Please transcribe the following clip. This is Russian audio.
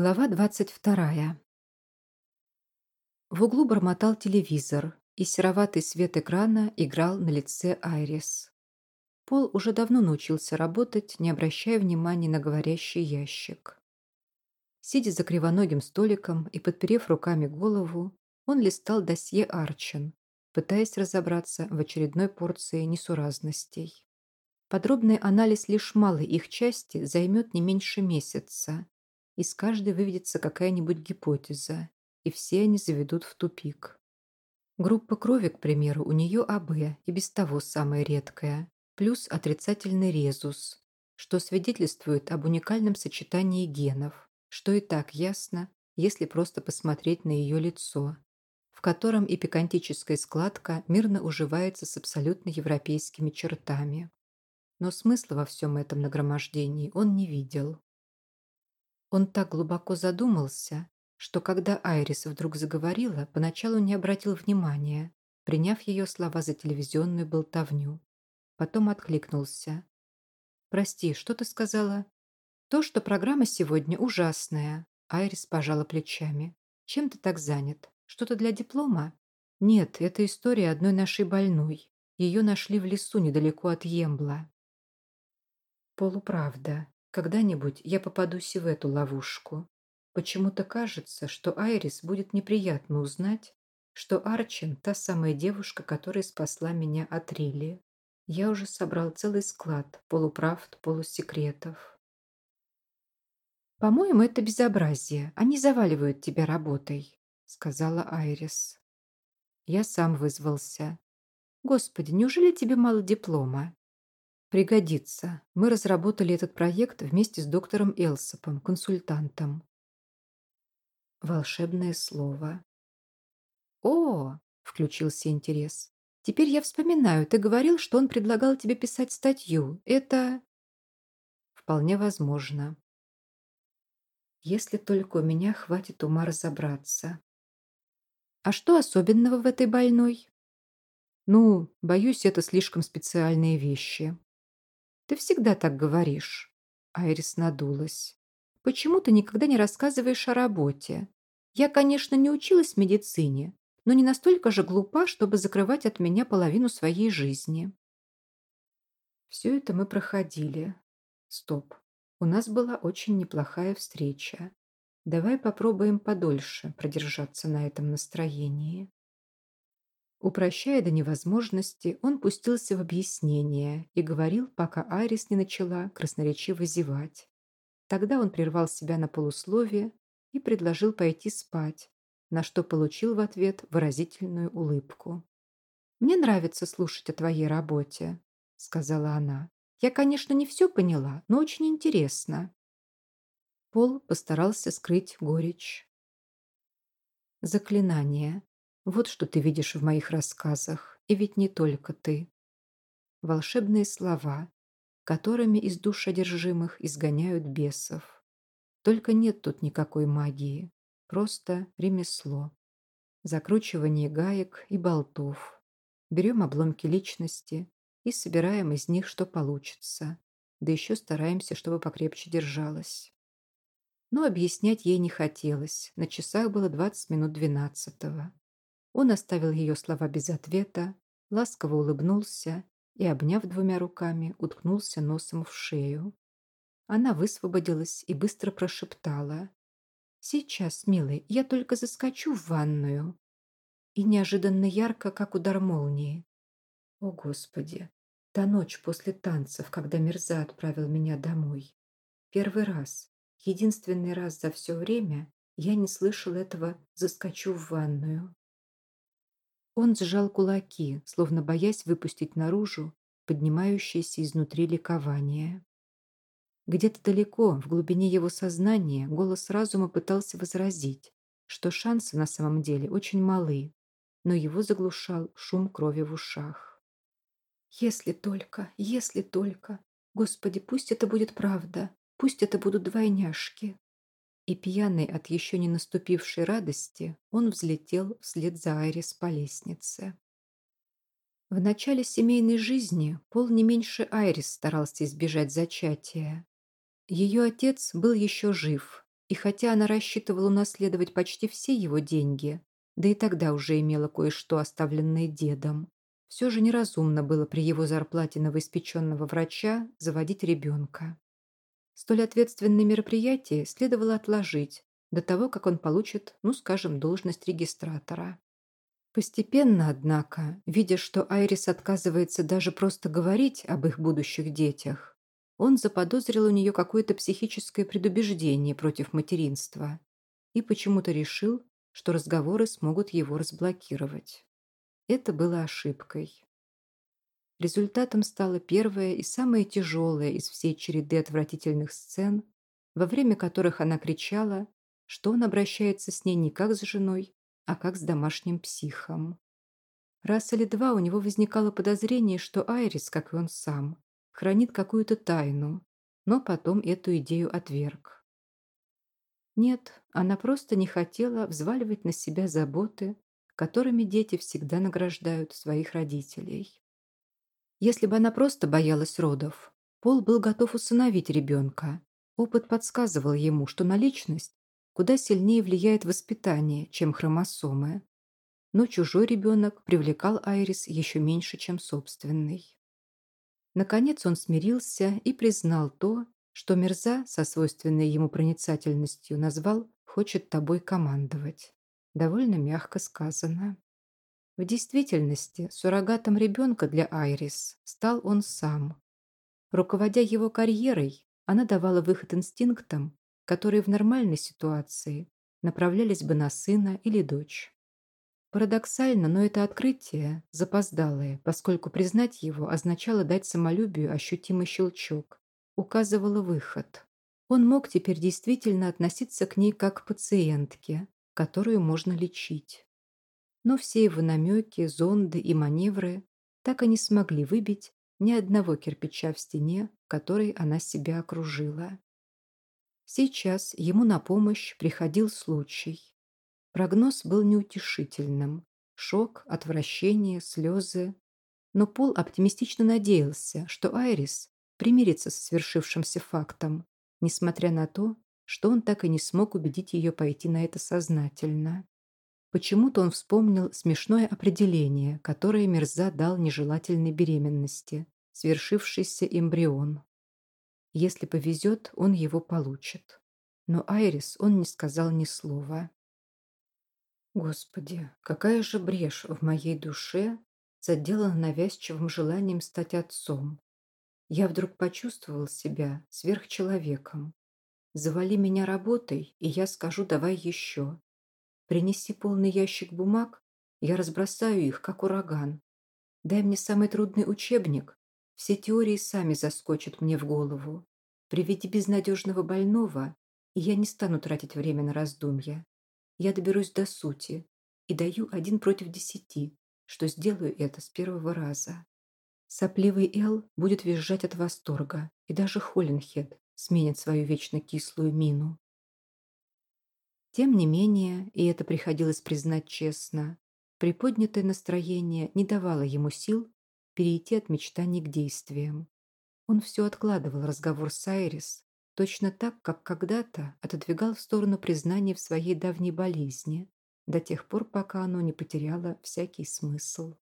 Глава двадцать вторая. В углу бормотал телевизор, и сероватый свет экрана играл на лице Айрис. Пол уже давно научился работать, не обращая внимания на говорящий ящик. Сидя за кривоногим столиком и подперев руками голову, он листал досье Арчин, пытаясь разобраться в очередной порции несуразностей. Подробный анализ лишь малой их части займет не меньше месяца, из каждой выведется какая-нибудь гипотеза, и все они заведут в тупик. Группа крови, к примеру, у нее АБ и без того самая редкая, плюс отрицательный резус, что свидетельствует об уникальном сочетании генов, что и так ясно, если просто посмотреть на ее лицо, в котором эпикантическая складка мирно уживается с абсолютно европейскими чертами. Но смысла во всем этом нагромождении он не видел. Он так глубоко задумался, что когда Айрис вдруг заговорила, поначалу не обратил внимания, приняв ее слова за телевизионную болтовню. Потом откликнулся. «Прости, что ты сказала?» «То, что программа сегодня ужасная», Айрис пожала плечами. «Чем ты так занят? Что-то для диплома?» «Нет, это история одной нашей больной. Ее нашли в лесу недалеко от Ембла». «Полуправда. Когда-нибудь я попадусь и в эту ловушку. Почему-то кажется, что Айрис будет неприятно узнать, что Арчин – та самая девушка, которая спасла меня от Рилли. Я уже собрал целый склад полуправд, полусекретов. «По-моему, это безобразие. Они заваливают тебя работой», – сказала Айрис. Я сам вызвался. «Господи, неужели тебе мало диплома?» Пригодится. Мы разработали этот проект вместе с доктором Элсопом, консультантом. Волшебное слово. О, включился интерес. Теперь я вспоминаю, ты говорил, что он предлагал тебе писать статью. Это... Вполне возможно. Если только у меня хватит ума разобраться. А что особенного в этой больной? Ну, боюсь, это слишком специальные вещи. Ты всегда так говоришь. Айрис надулась. Почему ты никогда не рассказываешь о работе? Я, конечно, не училась в медицине, но не настолько же глупа, чтобы закрывать от меня половину своей жизни. Все это мы проходили. Стоп. У нас была очень неплохая встреча. Давай попробуем подольше продержаться на этом настроении. Упрощая до невозможности, он пустился в объяснение и говорил, пока Айрис не начала красноречиво зевать. Тогда он прервал себя на полусловие и предложил пойти спать, на что получил в ответ выразительную улыбку. «Мне нравится слушать о твоей работе», — сказала она. «Я, конечно, не все поняла, но очень интересно». Пол постарался скрыть горечь. Заклинание. Вот что ты видишь в моих рассказах, и ведь не только ты. Волшебные слова, которыми из душ одержимых изгоняют бесов. Только нет тут никакой магии, просто ремесло. Закручивание гаек и болтов. Берем обломки личности и собираем из них, что получится. Да еще стараемся, чтобы покрепче держалась. Но объяснять ей не хотелось. На часах было 20 минут двенадцатого. Он оставил ее слова без ответа, ласково улыбнулся и, обняв двумя руками, уткнулся носом в шею. Она высвободилась и быстро прошептала. «Сейчас, милый, я только заскочу в ванную». И неожиданно ярко, как удар молнии. «О, Господи! Та ночь после танцев, когда Мирза отправил меня домой. Первый раз, единственный раз за все время я не слышал этого «заскочу в ванную». Он сжал кулаки, словно боясь выпустить наружу поднимающееся изнутри ликование. Где-то далеко, в глубине его сознания, голос разума пытался возразить, что шансы на самом деле очень малы, но его заглушал шум крови в ушах. «Если только, если только! Господи, пусть это будет правда, пусть это будут двойняшки!» И пьяный от еще не наступившей радости, он взлетел вслед за Айрис по лестнице. В начале семейной жизни Пол не меньше Айрис старался избежать зачатия. Ее отец был еще жив, И хотя она рассчитывала унаследовать почти все его деньги, да и тогда уже имела кое-что, оставленное дедом, все же неразумно было при его зарплате новоиспеченного врача заводить ребенка. Столь ответственное мероприятие следовало отложить до того, как он получит, ну, скажем, должность регистратора. Постепенно, однако, видя, что Айрис отказывается даже просто говорить об их будущих детях, он заподозрил у нее какое-то психическое предубеждение против материнства и почему-то решил, что разговоры смогут его разблокировать. Это было ошибкой. Результатом стала первая и самая тяжелая из всей череды отвратительных сцен, во время которых она кричала, что он обращается с ней не как с женой, а как с домашним психом. Раз или два у него возникало подозрение, что Айрис, как и он сам, хранит какую-то тайну, но потом эту идею отверг. Нет, она просто не хотела взваливать на себя заботы, которыми дети всегда награждают своих родителей. Если бы она просто боялась родов, Пол был готов усыновить ребенка. Опыт подсказывал ему, что на личность куда сильнее влияет воспитание, чем хромосомы. Но чужой ребенок привлекал Айрис еще меньше, чем собственный. Наконец он смирился и признал то, что Мерза со свойственной ему проницательностью назвал «хочет тобой командовать». Довольно мягко сказано. В действительности, суррогатом ребенка для Айрис стал он сам. Руководя его карьерой, она давала выход инстинктам, которые в нормальной ситуации направлялись бы на сына или дочь. Парадоксально, но это открытие запоздалое, поскольку признать его означало дать самолюбию ощутимый щелчок, указывало выход. Он мог теперь действительно относиться к ней как к пациентке, которую можно лечить. Но все его намеки, зонды и маневры так и не смогли выбить ни одного кирпича в стене, которой она себя окружила. Сейчас ему на помощь приходил случай. Прогноз был неутешительным. Шок, отвращение, слезы. Но Пол оптимистично надеялся, что Айрис примирится со свершившимся фактом, несмотря на то, что он так и не смог убедить ее пойти на это сознательно. Почему-то он вспомнил смешное определение, которое Мерза дал нежелательной беременности – свершившийся эмбрион. Если повезет, он его получит. Но Айрис он не сказал ни слова. Господи, какая же брешь в моей душе заделана навязчивым желанием стать отцом. Я вдруг почувствовал себя сверхчеловеком. Завали меня работой, и я скажу «давай еще». Принеси полный ящик бумаг, я разбросаю их, как ураган. Дай мне самый трудный учебник, все теории сами заскочат мне в голову. Приведи безнадежного больного, и я не стану тратить время на раздумья. Я доберусь до сути и даю один против десяти, что сделаю это с первого раза. Сопливый Эл будет визжать от восторга, и даже Холлинхед сменит свою вечно кислую мину. Тем не менее, и это приходилось признать честно, приподнятое настроение не давало ему сил перейти от мечтаний к действиям. Он все откладывал разговор с Айрис, точно так, как когда-то отодвигал в сторону признания в своей давней болезни, до тех пор, пока оно не потеряло всякий смысл.